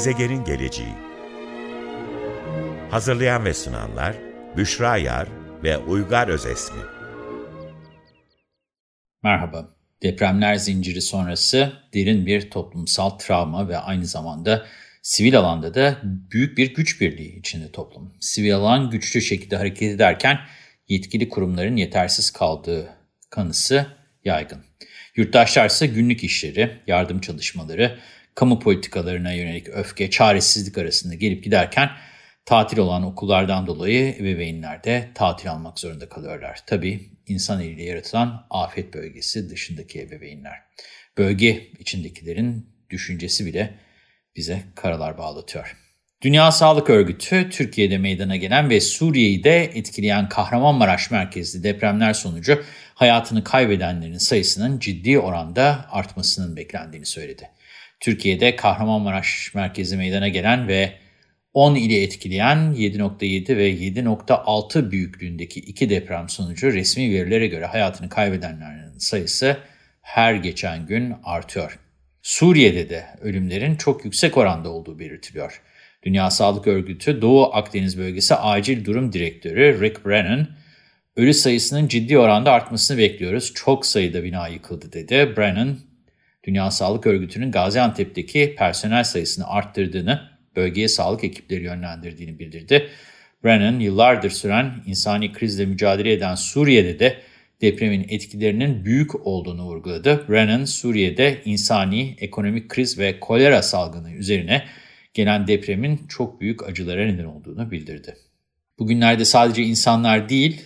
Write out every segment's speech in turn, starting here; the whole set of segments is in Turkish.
Gezegenin geleceği Hazırlayan ve sunanlar Büşra Yar ve Uygar Özesmi Merhaba. Depremler zinciri sonrası derin bir toplumsal travma ve aynı zamanda sivil alanda da büyük bir güç birliği içinde toplum. Sivil alan güçlü şekilde hareket ederken yetkili kurumların yetersiz kaldığı kanısı yaygın. Yurttaşlar ise günlük işleri, yardım çalışmaları, kamu politikalarına yönelik öfke, çaresizlik arasında gelip giderken tatil olan okullardan dolayı ebeveynler de tatil almak zorunda kalıyorlar. Tabii insan eliyle yaratılan afet bölgesi dışındaki ebeveynler. Bölge içindekilerin düşüncesi bile bize karalar bağlatıyor. Dünya Sağlık Örgütü, Türkiye'de meydana gelen ve Suriye'yi de etkileyen Kahramanmaraş merkezli depremler sonucu hayatını kaybedenlerin sayısının ciddi oranda artmasının beklendiğini söyledi. Türkiye'de Kahramanmaraş merkezi meydana gelen ve 10 ili etkileyen 7.7 ve 7.6 büyüklüğündeki iki deprem sonucu resmi verilere göre hayatını kaybedenlerin sayısı her geçen gün artıyor. Suriye'de de ölümlerin çok yüksek oranda olduğu belirtiliyor. Dünya Sağlık Örgütü Doğu Akdeniz Bölgesi Acil Durum Direktörü Rick Brennan, ölü sayısının ciddi oranda artmasını bekliyoruz. Çok sayıda bina yıkıldı dedi. Brennan, Dünya Sağlık Örgütü'nün Gaziantep'teki personel sayısını arttırdığını, bölgeye sağlık ekipleri yönlendirdiğini bildirdi. Brennan, yıllardır süren insani krizle mücadele eden Suriye'de de depremin etkilerinin büyük olduğunu vurguladı. Brennan, Suriye'de insani, ekonomik kriz ve kolera salgını üzerine gelen depremin çok büyük acılara neden olduğunu bildirdi. Bugünlerde sadece insanlar değil,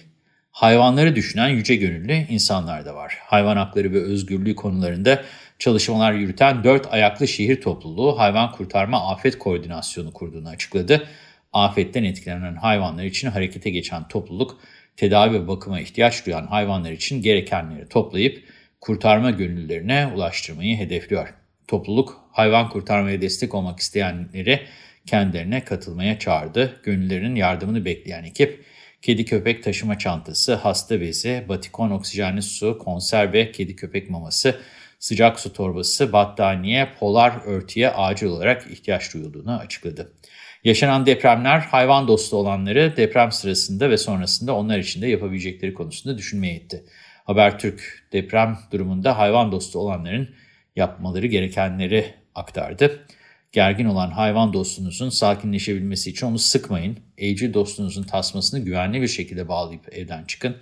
hayvanları düşünen yüce gönüllü insanlar da var. Hayvan hakları ve özgürlüğü konularında çalışmalar yürüten dört ayaklı şehir topluluğu hayvan kurtarma afet koordinasyonu kurduğunu açıkladı. Afetten etkilenen hayvanlar için harekete geçen topluluk, tedavi ve bakıma ihtiyaç duyan hayvanlar için gerekenleri toplayıp kurtarma gönüllülerine ulaştırmayı hedefliyor. Topluluk hayvan kurtarmaya destek olmak isteyenleri kendilerine katılmaya çağırdı. Gönüllerin yardımını bekleyen ekip, kedi köpek taşıma çantası, hasta bezi, batikon oksijenli su, konserve, kedi köpek maması, sıcak su torbası, battaniye, polar örtüye acil olarak ihtiyaç duyulduğunu açıkladı. Yaşanan depremler hayvan dostu olanları deprem sırasında ve sonrasında onlar için de yapabilecekleri konusunda düşünmeye itti. Habertürk deprem durumunda hayvan dostu olanların yapmaları gerekenleri aktardı. Gergin olan hayvan dostunuzun sakinleşebilmesi için onu sıkmayın. Evcil dostunuzun tasmasını güvenli bir şekilde bağlayıp evden çıkın.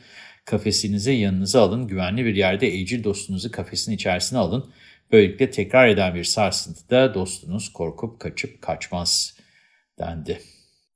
Kafesinizi yanınıza alın. Güvenli bir yerde evcil dostunuzu kafesin içerisine alın. Böylelikle tekrar eden bir sarsıntıda dostunuz korkup kaçıp kaçmaz dendi.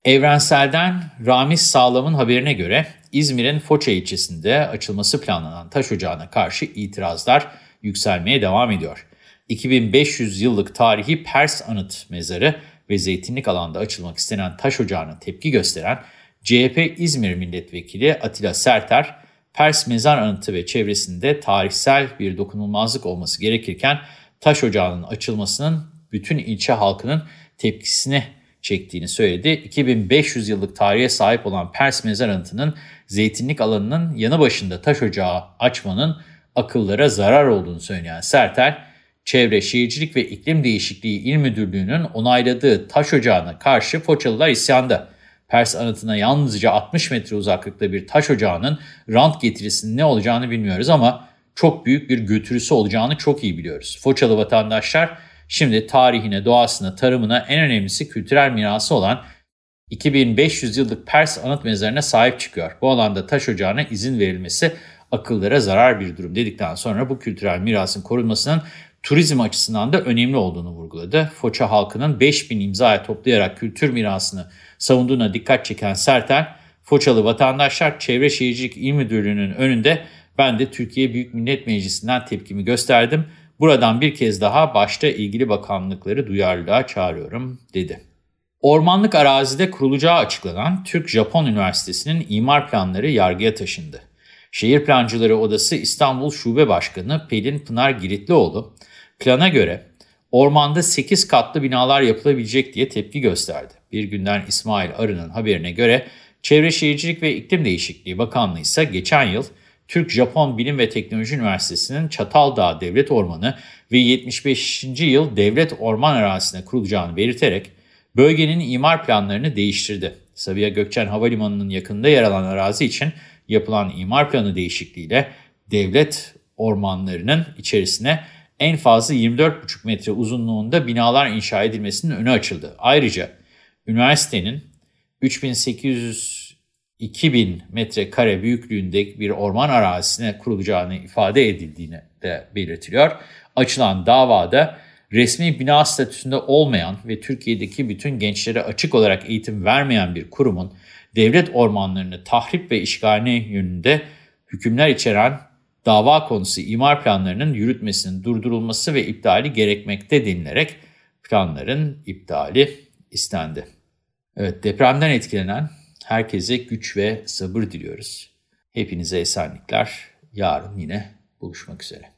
Evrensel'den Ramiz Sağlam'ın haberine göre İzmir'in Foça ilçesinde açılması planlanan taş ocağına karşı itirazlar yükselmeye devam ediyor. 2500 yıllık tarihi Pers Anıt Mezarı ve zeytinlik alanda açılmak istenen taş ocağına tepki gösteren CHP İzmir Milletvekili Atilla Serter, Pers Mezar Anıtı ve çevresinde tarihsel bir dokunulmazlık olması gerekirken taş ocağının açılmasının bütün ilçe halkının tepkisini çektiğini söyledi. 2500 yıllık tarihe sahip olan Pers Mezar Anıtı'nın zeytinlik alanının yanı başında taş ocağı açmanın akıllara zarar olduğunu söyleyen Sertel, Çevre, Şehircilik ve İklim Değişikliği İl Müdürlüğü'nün onayladığı taş ocağına karşı Foçalılar isyanda. Pers anıtına yalnızca 60 metre uzaklıkta bir taş ocağının rant getirisinin ne olacağını bilmiyoruz ama çok büyük bir götürüsü olacağını çok iyi biliyoruz. Foçalı vatandaşlar şimdi tarihine, doğasına, tarımına en önemlisi kültürel mirası olan 2500 yıllık Pers anıt mezarına sahip çıkıyor. Bu alanda taş ocağına izin verilmesi akıllara zarar bir durum dedikten sonra bu kültürel mirasın korunmasının turizm açısından da önemli olduğunu vurguladı. Foça halkının 5000 imzaya toplayarak kültür mirasını savunduğuna dikkat çeken Sertel, Foçalı vatandaşlar Çevre Şehircilik İl Müdürlüğü'nün önünde ben de Türkiye Büyük Millet Meclisi'nden tepkimi gösterdim. Buradan bir kez daha başta ilgili bakanlıkları duyarlılığa çağırıyorum dedi. Ormanlık arazide kurulacağı açıklanan Türk-Japon Üniversitesi'nin imar planları yargıya taşındı. Şehir Plancıları Odası İstanbul Şube Başkanı Pelin Pınar Giritlioğlu, plana göre ormanda 8 katlı binalar yapılabilecek diye tepki gösterdi. Bir günden İsmail Arı'nın haberine göre Çevre Şehircilik ve İklim Değişikliği Bakanlığı ise geçen yıl Türk-Japon Bilim ve Teknoloji Üniversitesi'nin Çataldağ Devlet Ormanı ve 75. yıl devlet orman arazisine kurulacağını belirterek bölgenin imar planlarını değiştirdi. Sabiha Gökçen Havalimanı'nın yakında yer alan arazi için yapılan imar planı değişikliğiyle devlet ormanlarının içerisine en fazla 24,5 metre uzunluğunda binalar inşa edilmesinin önü açıldı. Ayrıca üniversitenin 3800-2000 metrekare büyüklüğünde bir orman arazisine kurulacağını ifade edildiğini de belirtiliyor. Açılan davada resmi bina statüsünde olmayan ve Türkiye'deki bütün gençlere açık olarak eğitim vermeyen bir kurumun devlet ormanlarını tahrip ve işgaline yönünde hükümler içeren dava konusu imar planlarının yürütmesinin durdurulması ve iptali gerekmekte denilerek planların iptali istendi. Evet depremden etkilenen herkese güç ve sabır diliyoruz. Hepinize esenlikler. Yarın yine buluşmak üzere.